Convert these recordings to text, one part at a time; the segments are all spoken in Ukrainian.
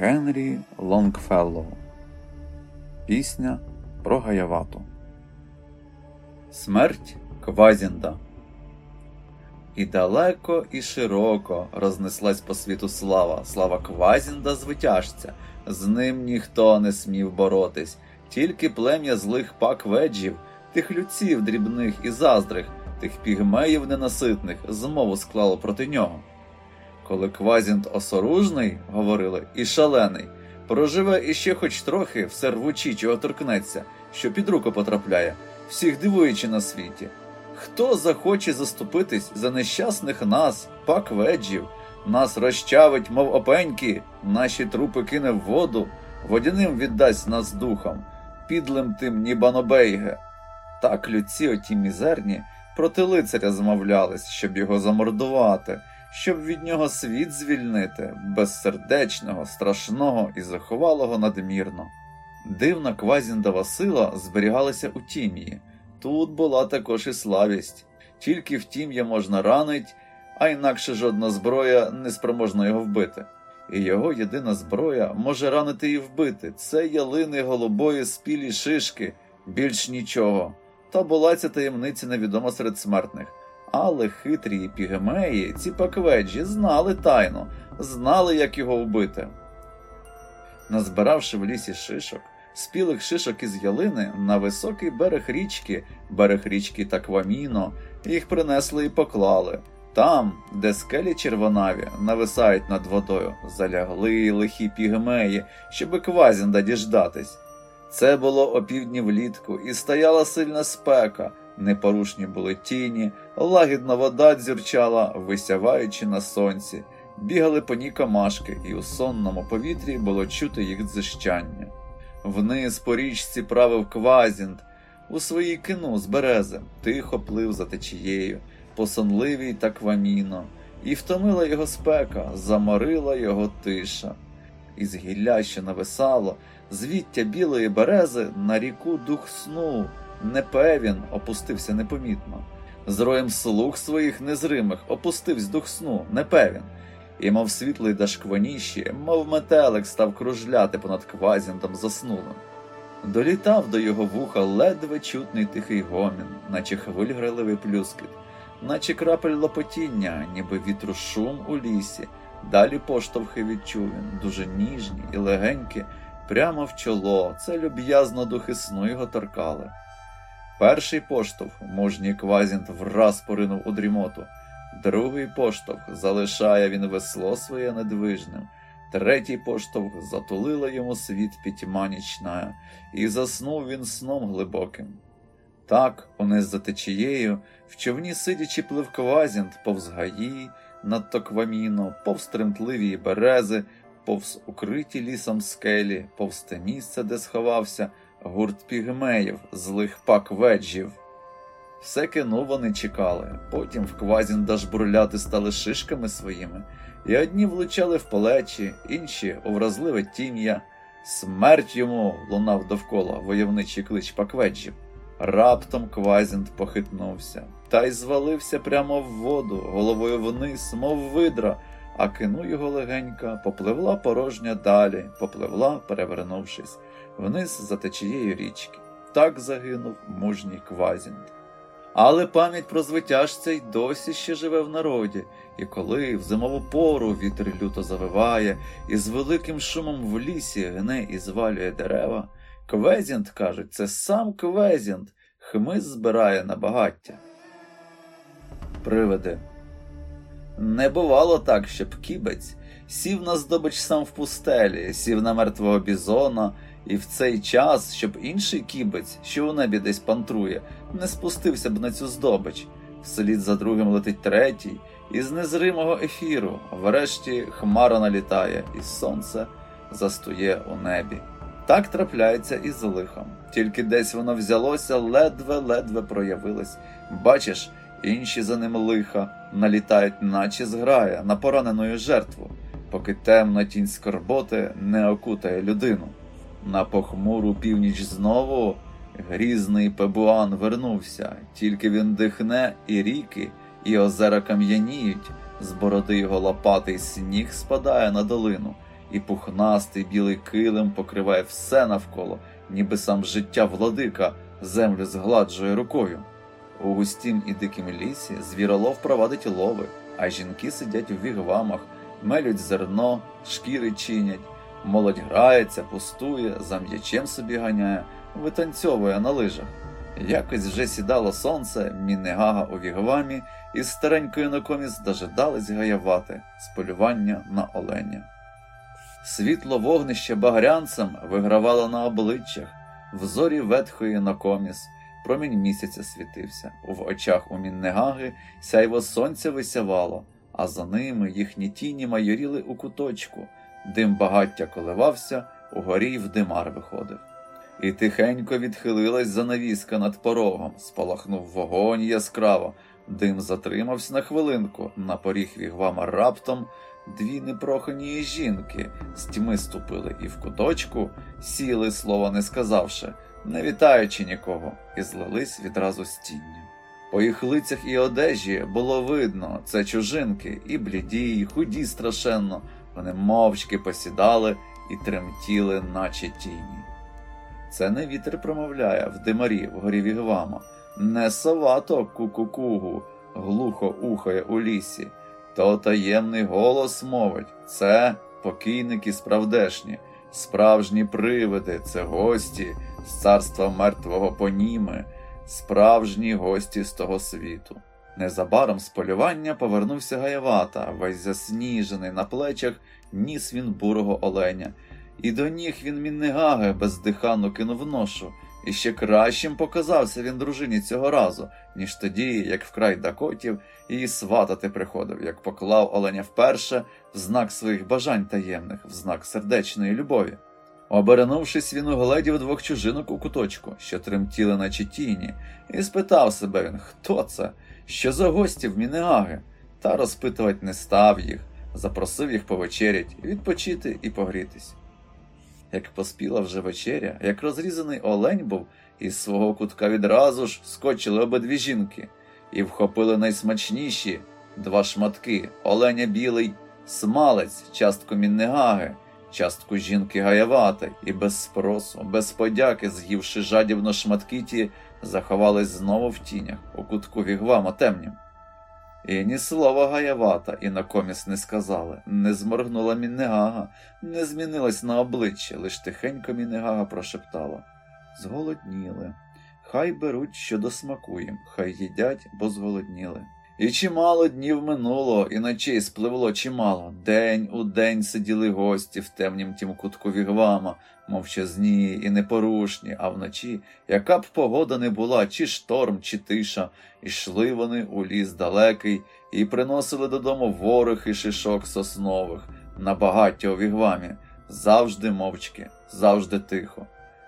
Генрі Лонгфеллоу. Пісня про Гаявату. Смерть Квазінда. І далеко і широко рознеслась по світу слава, слава Квазінда звитяжця, з ним ніхто не смів боротись, тільки плем'я злих пакведжів, тих людців дрібних і заздрих, тих пігмеїв ненаситних змову склало проти нього. Коли Квазінт осоружний, говорили, і шалений, проживе іще хоч трохи, все рвучі, чого торкнеться, що під руку потрапляє, всіх дивуючи на світі. Хто захоче заступитись за нещасних нас, пак веджів, нас розчавить, мов опеньки, наші трупи кине в воду, водяним віддасть нас духом, підлим тим нібанобейге. Так людці оті мізерні проти лицаря змовлялись, щоб його замордувати щоб від нього світ звільнити, безсердечного, страшного і заховалого надмірно. Дивна квазіндова сила зберігалася у тім'ї. Тут була також і славість, тільки в тім'я можна ранить, а інакше жодна зброя не спроможна його вбити. І його єдина зброя може ранити і вбити. Це ялини голубої спілі шишки, більш нічого. Та була ця таємниця невідома серед смертних. Але хитрі пігмеї, ці пакведжі, знали тайну, знали, як його вбити. Назбиравши в лісі шишок, спілих шишок із ялини на високий берег річки, берег річки Такваміно, їх принесли і поклали. Там, де скелі червонаві нависають над водою, залягли лихі пігмеї, щоби квазінда діждатись. Це було опівдні влітку, і стояла сильна спека. Непорушні були тіні, лагідна вода дзюрчала, висяваючи на сонці, бігали по ній камашки, і у сонному повітрі було чути їх дзищання. Вниз по річці правив квазінт, у своїй кину з берези, тихо плив за течією, посонливій та кваміно, і втомила його спека, заморила його тиша. Із гілля, що нависало, звіття білої берези на ріку дух сну непевін, опустився непомітно. З роєм слуг своїх незримих опустився дух сну, непевін, і, мов світлий дашквоніші, мов метелик став кружляти понад квазінтом заснулим. Долітав до його вуха ледве чутний тихий гомін, наче хвиль граливий плюскіт, наче крапель лопотіння, ніби вітру шум у лісі, далі поштовхи відчув він, дуже ніжні і легенькі, прямо в чоло, це люб'язно духи сну його торкали. Перший поштовх мужній квазінт враз поринув у дрімоту, другий поштовх залишає він весло своє недвижним, третій поштовх затулила йому світ пітьма нічна, і заснув він сном глибоким. Так, униз за течією, в човні сидячи плив квазінт, повз гаї, над токваміно, повз тремтливі берези, повз укриті лісом скелі, повз те місце, де сховався гурт пігмеїв, злих пак веджів. Все кіно вони чекали, потім в квазінда жбурляти стали шишками своїми, і одні влучали в плечі, інші у вразливе тім'я. Смерть йому лунав довкола войовничий клич пакведжів. Раптом Квазінд похитнувся, та й звалився прямо в воду, головою вниз, мов видра, а кину його легенька попливла порожня далі, попливла, перевернувшись вниз за течією річки. Так загинув мужній Квазінд. Але пам'ять про звитяжця й досі ще живе в народі, і коли в зимову пору вітер люто завиває, і з великим шумом в лісі гне і звалює дерева, Квазінд, кажуть, це сам Квазінд, хмиз збирає на багаття. Привиди. Не бувало так, щоб кібець сів на здобич сам в пустелі, сів на мертвого бізона. І в цей час, щоб інший кібець, що у небі десь пантрує, не спустився б на цю здобич. Вслід за другим летить третій, і з незримого ефіру, врешті хмара налітає, і сонце застує у небі. Так трапляється і з лихом. Тільки десь воно взялося, ледве-ледве проявилось. Бачиш, інші за ним лиха налітають, наче зграя, на поранену жертву, поки темна тінь скорботи не окутає людину. На похмуру північ знову грізний пебуан вернувся, тільки він дихне, і ріки, і озера кам'яніють, з бороди його лопатий сніг спадає на долину, і пухнастий білий килим покриває все навколо, ніби сам життя владика землю згладжує рукою. У густім і дикім лісі звіролов провадить лови, а жінки сидять у вігвамах, мелють зерно, шкіри чинять, молодь грається, пустує, за м'ячем собі ганяє, витанцьовує на лижах. Якось вже сідало сонце, міннегага у вігвамі, і з старенькою накомість дожидались гаявати з полювання на оленя. Світло вогнище багрянцем вигравало на обличчях, в зорі ветхої накоміс, промінь місяця світився, в очах у міннегаги сяйво сонця висявало, а за ними їхні тіні майоріли у куточку, дим багаття коливався, угорі й в димар виходив. І тихенько відхилилась занавіска над порогом, спалахнув вогонь яскраво, дим затримався на хвилинку, на поріг вігвама раптом дві непрохані жінки з тьми ступили і в куточку сіли, слова не сказавши, не вітаючи нікого, і злились відразу з тінню. По їх лицях і одежі було видно, це чужинки, і бліді, і худі страшенно, вони мовчки посідали і тремтіли, наче тіні. Це не вітер промовляє в димарі вгорі вігвама, не сова то ку-ку-кугу, глухо ухає у лісі, то таємний голос мовить це покійники справдешні, справжні привиди, це гості з царства мертвого поніми, справжні гості з того світу. Незабаром з полювання повернувся Гаявата, весь засніжений на плечах, ніс він бурого оленя, і до ніг він міннегаги бездиханно кинув ношу, і ще кращим показався він дружині цього разу, ніж тоді, як вкрай дакотів її сватати приходив, як поклав оленя вперше в знак своїх бажань таємних, в знак сердечної любові. Обернувшись, він угледів двох чужинок у куточку, що тремтіли, наче тіні, і спитав себе він, хто це, що за гості в Мінеаги, та розпитувати не став їх, запросив їх повечерять, відпочити і погрітись. Як поспіла вже вечеря, як розрізаний олень був, із свого кутка відразу ж скочили обидві жінки і вхопили найсмачніші два шматки. Оленя білий, смалець, частку міннегаги, частку жінки гаявати, і без спросу, без подяки, з'ївши жадібно шматки ті, заховались знову в тінях у кутку вігвама темнім. І ні слова гаявата і на коміс не сказали, не зморгнула Міннегага, не змінилась на обличчя, лиш тихенько Міннегага прошептала Зголодніли. Хай беруть, що до смаку їм, хай їдять, бо зголодніли. І чимало днів минуло, і ночей спливло чимало. День у день сиділи гості в темнім тім кутку вігвама, мовчазні і непорушні, а вночі, яка б погода не була, чи шторм, чи тиша, ішли вони у ліс далекий і приносили додому ворог і шишок соснових на багаття у вігвамі, завжди мовчки, завжди тихо.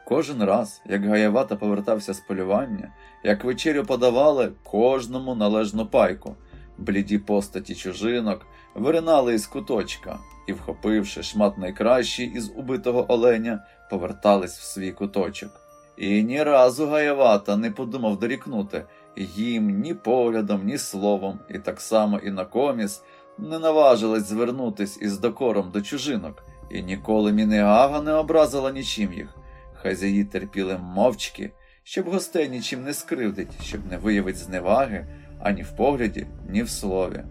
Кожен раз, як Гаявата повертався з полювання, як вечерю подавали кожному належну пайку, бліді постаті чужинок виринали із куточка і, вхопивши шмат найкращий із убитого оленя, повертались в свій куточок. І ні разу Гаявата не подумав дорікнути їм ні поглядом, ні словом, і так само і на коміс не наважилась звернутись із докором до чужинок, і ніколи Мінеага не образила нічим їх. Хазяї терпіли мовчки, щоб гостей нічим не скривдить, щоб не виявить зневаги ані в погляді, ні в слові.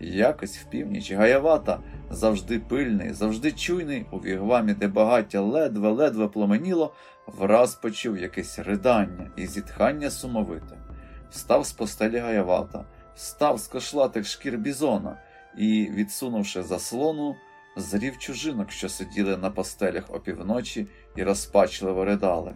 Якось в північ Гаявата, завжди пильний, завжди чуйний, у вігвамі, де багаття ледве-ледве пломеніло, враз почув якесь ридання і зітхання сумовите. Встав з постелі Гаявата, встав з кошлатих шкір бізона і, відсунувши заслону, зрів чужинок, що сиділи на постелях опівночі і розпачливо ридали.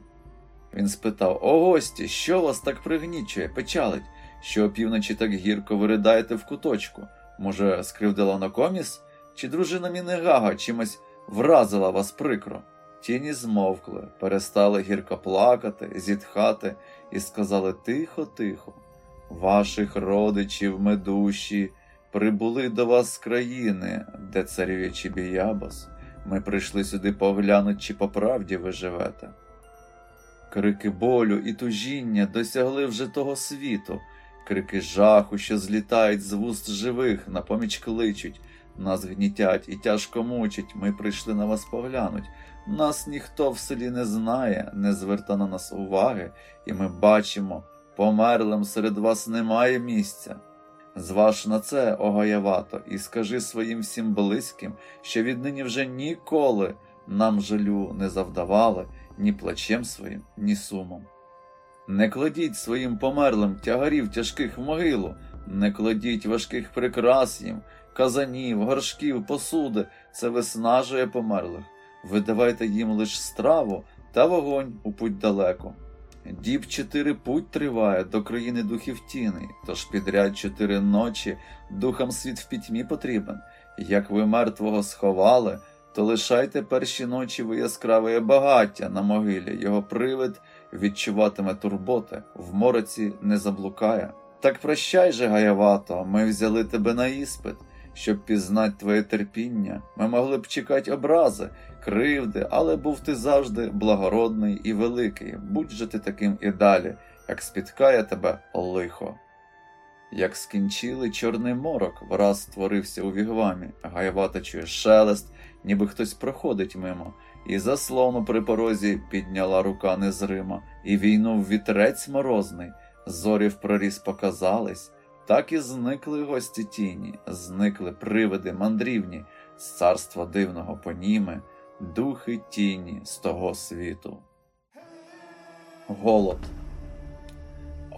Він спитав О гості, що вас так пригнічує, печалить, що опівночі так гірко ви ридаєте в куточку? Може, скривдила на коміс? Чи дружина Мінегага чимось вразила вас прикро? Тіні змовкли, перестали гірко плакати, зітхати і сказали тихо, тихо. Ваших родичів ми душі прибули до вас з країни, де царює Чібіябас. Ми прийшли сюди поглянути, чи по правді ви живете. Крики болю і тужіння досягли вже того світу, крики жаху, що злітають з вуст живих, на поміч кличуть, Нас гнітять і тяжко мучать, ми прийшли на вас поглянуть. Нас ніхто в селі не знає, не зверта на нас уваги, і ми бачимо, померлим серед вас немає місця. Зваж на це, огаявато, і скажи своїм всім близьким, що віднині вже ніколи нам жалю не завдавали ні плачем своїм, ні сумом. Не кладіть своїм померлим тягарів тяжких в могилу, не кладіть важких прикрас їм, казанів, горшків, посуди, це виснажує померлих. Ви давайте їм лиш страву та вогонь у путь далеко. Діб чотири путь триває до країни духів тіни, тож підряд чотири ночі духам світ в пітьмі потрібен. Як ви мертвого сховали, то лишайте перші ночі ви яскраве багаття на могилі, його привид відчуватиме турботи, в мороці не заблукає. Так прощай же, гаявато, ми взяли тебе на іспит, щоб пізнати твоє терпіння. Ми могли б чекати образи, кривди, але був ти завжди благородний і великий. Будь же ти таким і далі, як спіткає тебе лихо. Як скінчили чорний морок, враз створився у вігвамі, гаявата чує шелест, ніби хтось проходить мимо, і заслону при порозі підняла рука незрима, і війнув вітрець морозний, зорі в проріз показались, так і зникли гості тіні, зникли привиди мандрівні, з царства дивного поніми, духи тіні з того світу. Голод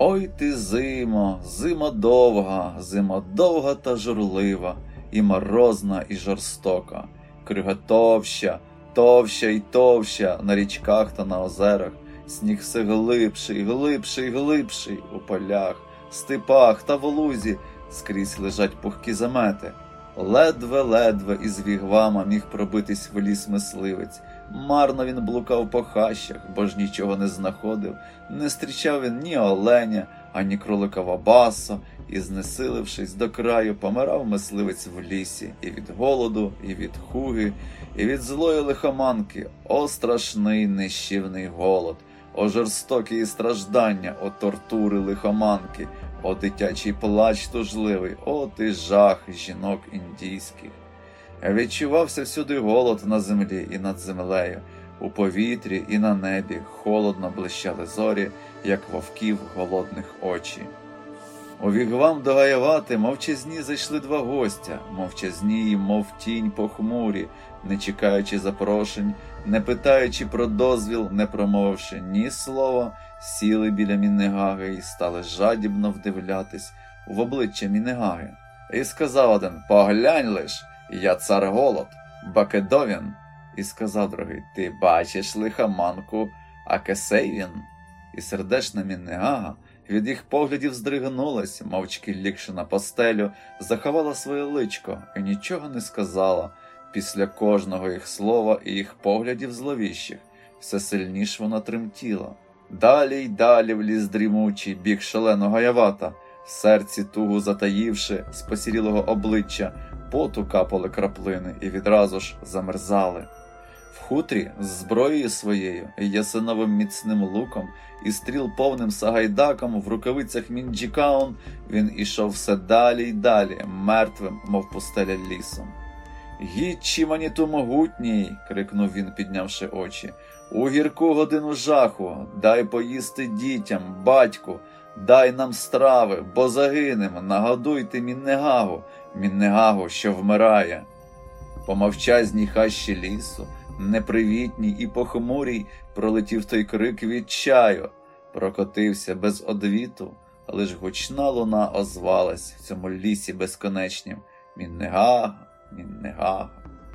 Ой ти зимо, зима довга, зима довга та журлива, і морозна, і жорстока, крига товща, й товща на річках та на озерах, сніг все глибший, глибший, глибший у полях, степах та в лузі скрізь лежать пухкі замети. Ледве-ледве із вігвама міг пробитись в ліс мисливець. Марно він блукав по хащах, бо ж нічого не знаходив, не зустрічав він ні оленя, ані кролика Вабаса, і, знесилившись до краю, помирав мисливець в лісі і від голоду, і від хуги, і від злої лихоманки, о страшний нищівний голод, о жорстокі страждання, о тортури лихоманки, о дитячий плач тужливий, о ти жах жінок індійських. Відчувався всюди голод на землі і над землею, у повітрі і на небі холодно блищали зорі, як вовків голодних очі. У вігвам до Гаявати мовчазні зайшли два гостя, мовчазні, мов тінь похмурі, не чекаючи запрошень, не питаючи про дозвіл, не промовивши ні слова, сіли біля Міннегаги і стали жадібно вдивлятись в обличчя Міннегаги. І сказав один Поглянь лиш. Я цар голод, Бакедовін, і сказав другий Ти бачиш лихоманку, а кесей. І сердешна Міннегага від їх поглядів здригнулась, мовчки лікши на постелю, заховала своє личко і нічого не сказала після кожного їх слова і їх поглядів зловіщих, все сильніш вона тремтіла. Далі й далі в ліс дрімучий, біг шаленого гаявата, в серці тугу затаївши з посірілого обличчя поту капали краплини і відразу ж замерзали. В хутрі з зброєю своєю, ясиновим міцним луком і стріл повним сагайдаком в рукавицях Мінджікаун він ішов все далі й далі, мертвим, мов пустеля лісом. Гітчі Маніту могутній, крикнув він, піднявши очі. У гірку годину жаху, дай поїсти дітям, батьку, дай нам страви, бо загинем, нагодуйте Міннегагу, Міннегагу, що вмирає. По мовчазній хащі лісу, непривітній і похмурій, пролетів той крик відчаю, прокотився без одвіту, лиш гучна луна озвалась в цьому лісі безконечнім. Міннегага, Міннегага.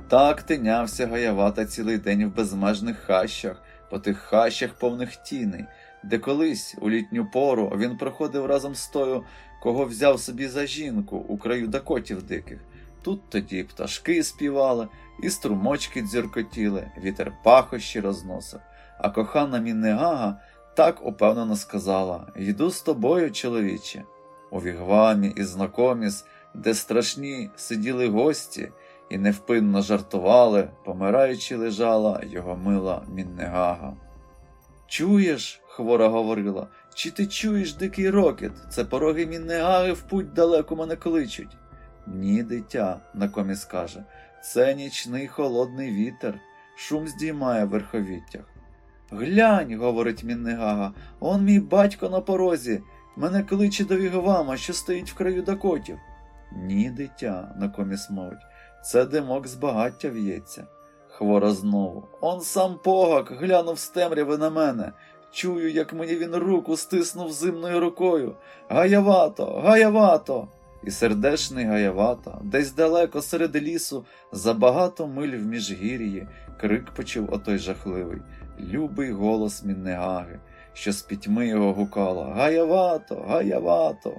Так тинявся гаявата цілий день в безмежних хащах, по тих хащах повних тіней, де колись у літню пору він проходив разом з тою, кого взяв собі за жінку у краю дакотів диких. Тут тоді пташки співали, і струмочки дзюркотіли, вітер пахощі розносив. А кохана Міннегага так упевнено сказала Йду з тобою, чоловіче. У вігвамі і знакоміс, де страшні сиділи гості і невпинно жартували, помираючи лежала його мила Міннегага. Чуєш, хвора говорила, чи ти чуєш дикий рокіт? Це пороги Міннегаги в путь далеко мене кличуть. Ні, дитя, на коміс каже, це нічний холодний вітер, шум здіймає в верховіттях. Глянь, говорить Міннегага, он мій батько на порозі. Мене кличе до Вігвама, що стоїть в краю Дакотів. Ні, дитя, на коміс мовить, це димок з багаття в'ється. Хвора знову. Он сам погак глянув з темряви на мене. Чую, як мені він руку стиснув зимною рукою. Гаявато, гаявато. І сердешний гаявата, десь далеко серед лісу, за багато миль в міжгір'ї, крик почув отой жахливий, любий голос Міннегаги, що з пітьми його гукала Гаявато, гаявато.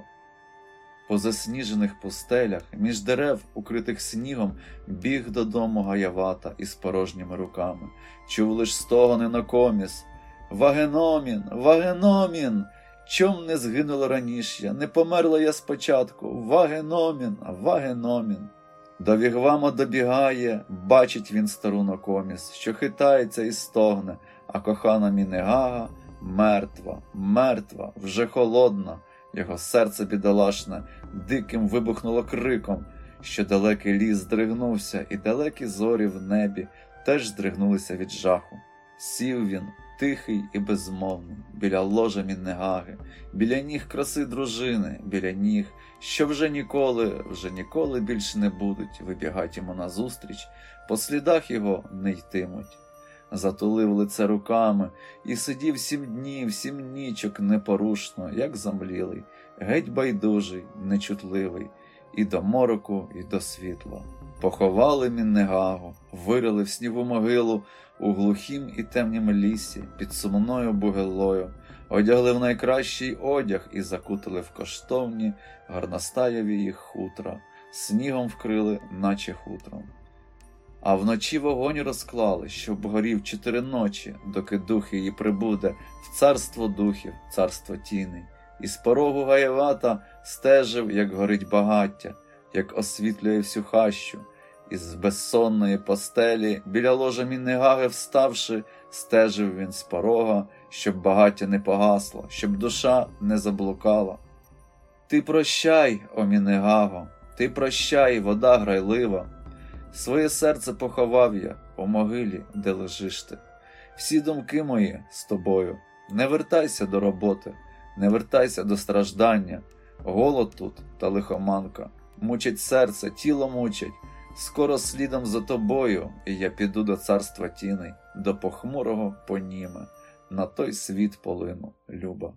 По засніжених пустелях, між дерев, укритих снігом, біг додому гаявата із порожніми руками, чув лиш стогони на коміс. Вагеномін, Вагеномін! Чом не згинула раніше я, не померла я спочатку. Вагеномін, Вагеномін. До Вігвама добігає, бачить він стару Нокоміс, що хитається і стогне, а кохана Мінегага мертва, мертва, вже холодна. Його серце бідолашне диким вибухнуло криком, що далекий ліс здригнувся, і далекі зорі в небі теж здригнулися від жаху. Сів він, тихий і безмовний, біля ложа Міннегаги, біля ніг краси дружини, біля ніг, що вже ніколи, вже ніколи більше не будуть вибігати йому назустріч, по слідах його не йтимуть. Затулив лице руками і сидів сім днів, сім нічок непорушно, як замлілий, геть байдужий, нечутливий, і до мороку, і до світла. Поховали Міннегагу, вирили в снігу могилу у глухім і темнім лісі під сумною бугелою, одягли в найкращий одяг і закутали в коштовні гарностаєві їх хутра, снігом вкрили, наче хутром. А вночі вогонь розклали, щоб горів чотири ночі, доки дух її прибуде в царство духів, царство тіней, і з порогу гаєвата стежив, як горить багаття, як освітлює всю хащу, і з безсонної постелі, біля ложа Міннегаги вставши, стежив він з порога, щоб багаття не погасло, щоб душа не заблукала. Ти прощай, о Мінегаго, ти прощай, вода грайлива. Своє серце поховав я у могилі, де лежиш ти. Всі думки мої з тобою. Не вертайся до роботи, не вертайся до страждання. Голод тут та лихоманка. Мучить серце, тіло мучить. Скоро слідом за тобою, і я піду до царства тіней, до похмурого поніме, на той світ полину, люба.